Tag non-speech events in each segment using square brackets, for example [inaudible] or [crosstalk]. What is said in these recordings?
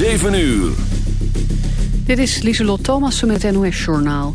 7 uur. Dit is Lieselot Thomassen met NOS Journaal.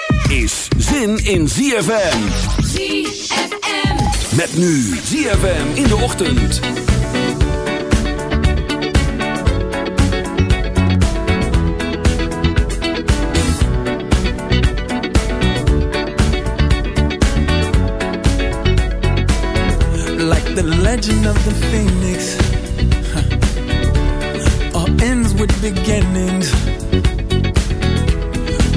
is zin in ZFM. ZFM. Met nu ZFM in de ochtend. like the legend of the phoenix huh. [laughs] all ends with beginnings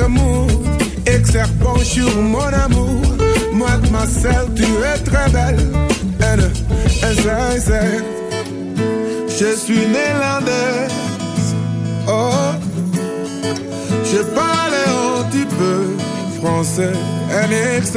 amour, mon amour. Moi, ma sœur, tu es très belle. N, S, A, S, Je suis néerlandaise. Oh, je parle un petit peu français. N, X,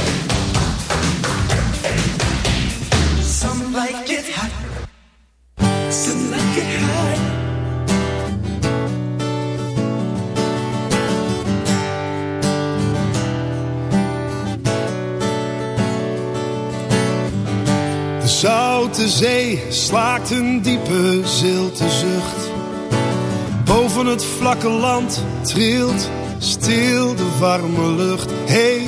De zoute zee slaakt een diepe zilte zucht. Boven het vlakke land trilt stil de warme lucht. Hey,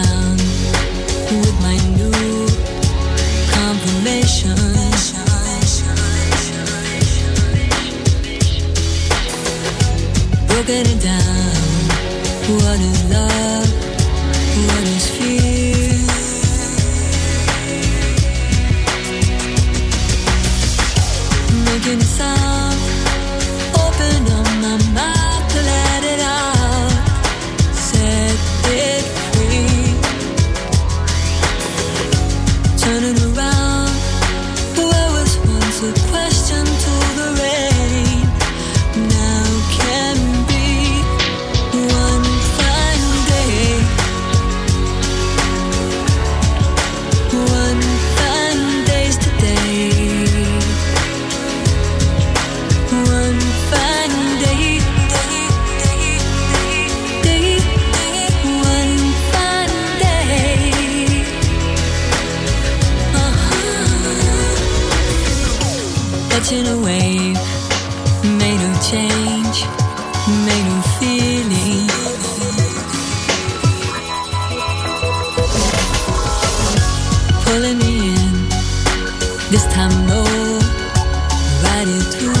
just I know right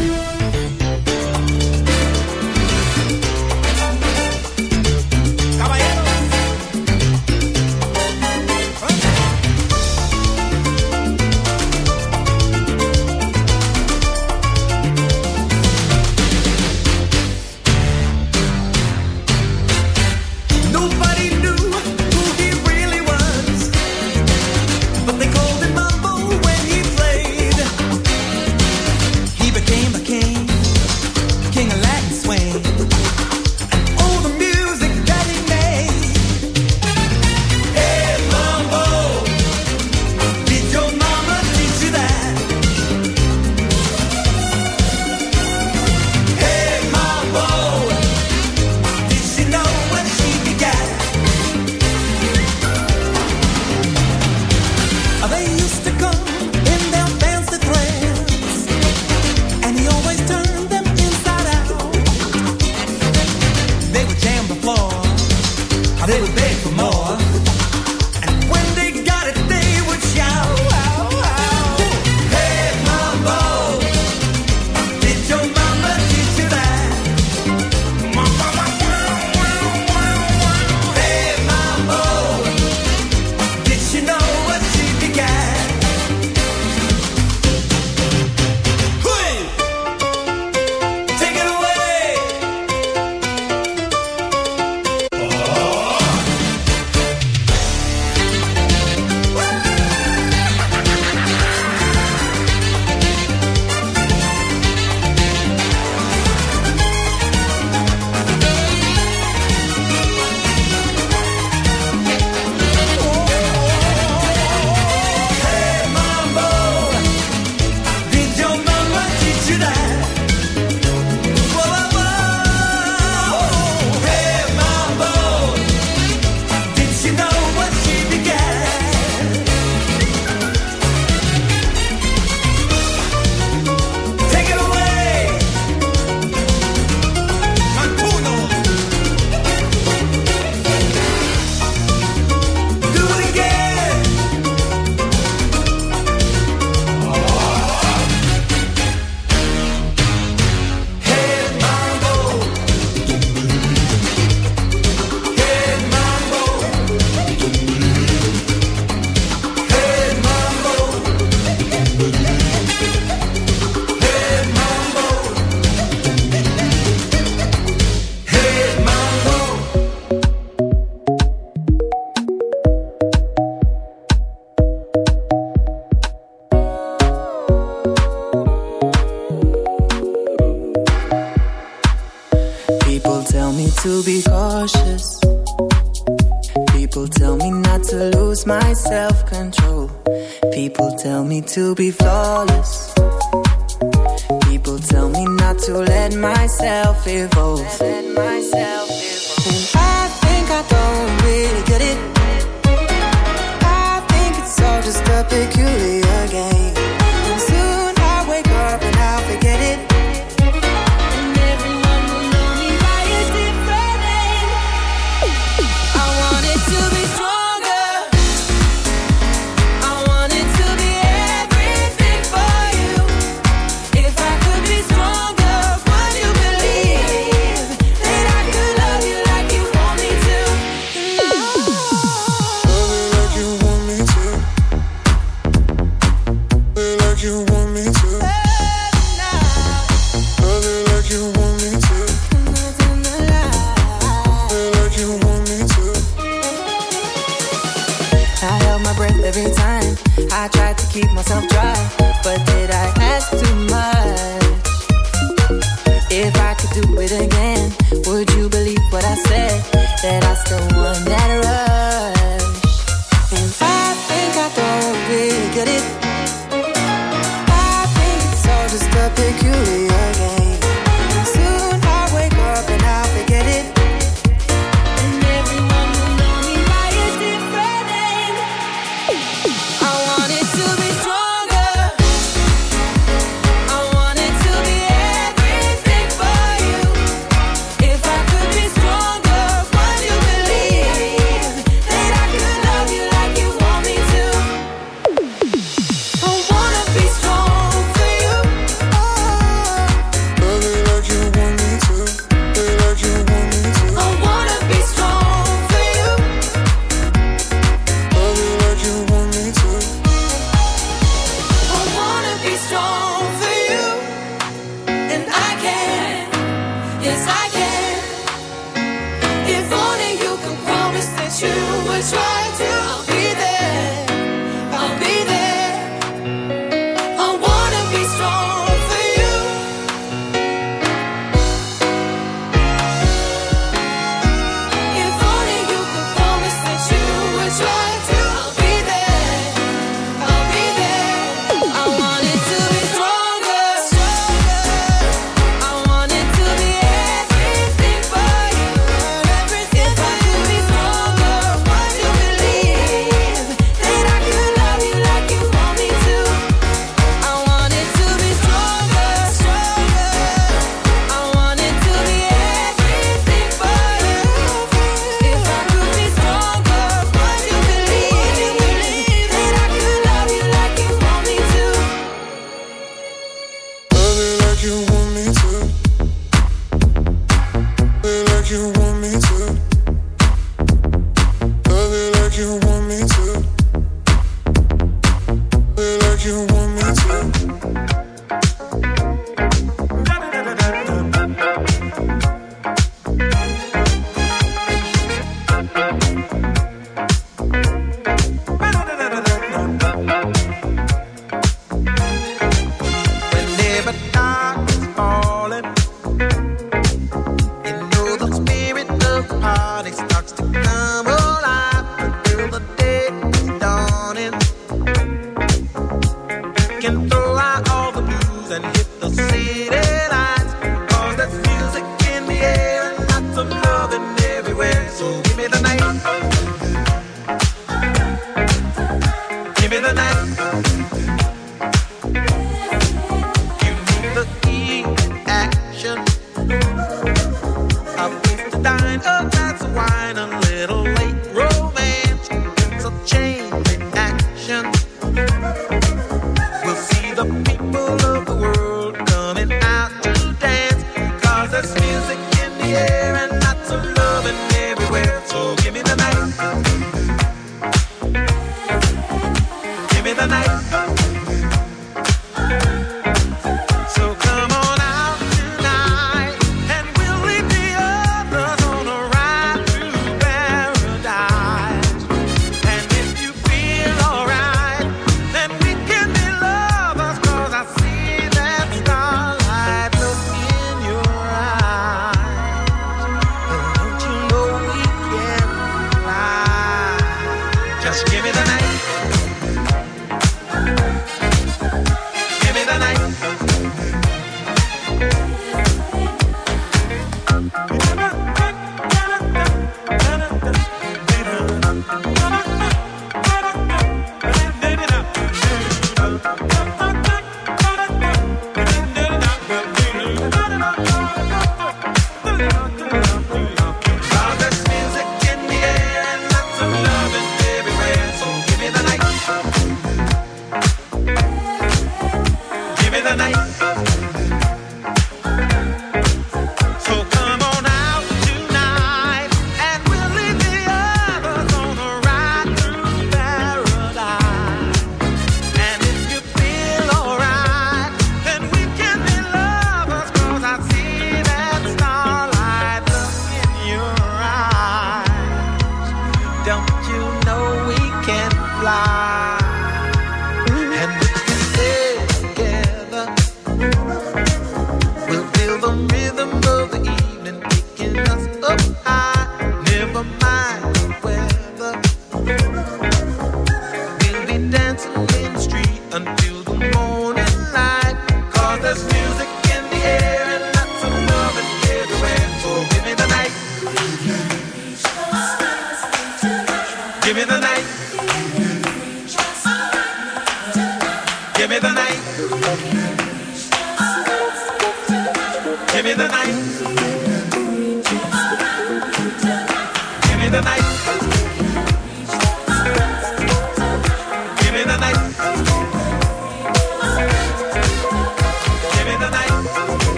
me.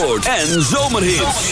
En zomerhits.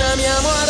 chame amor.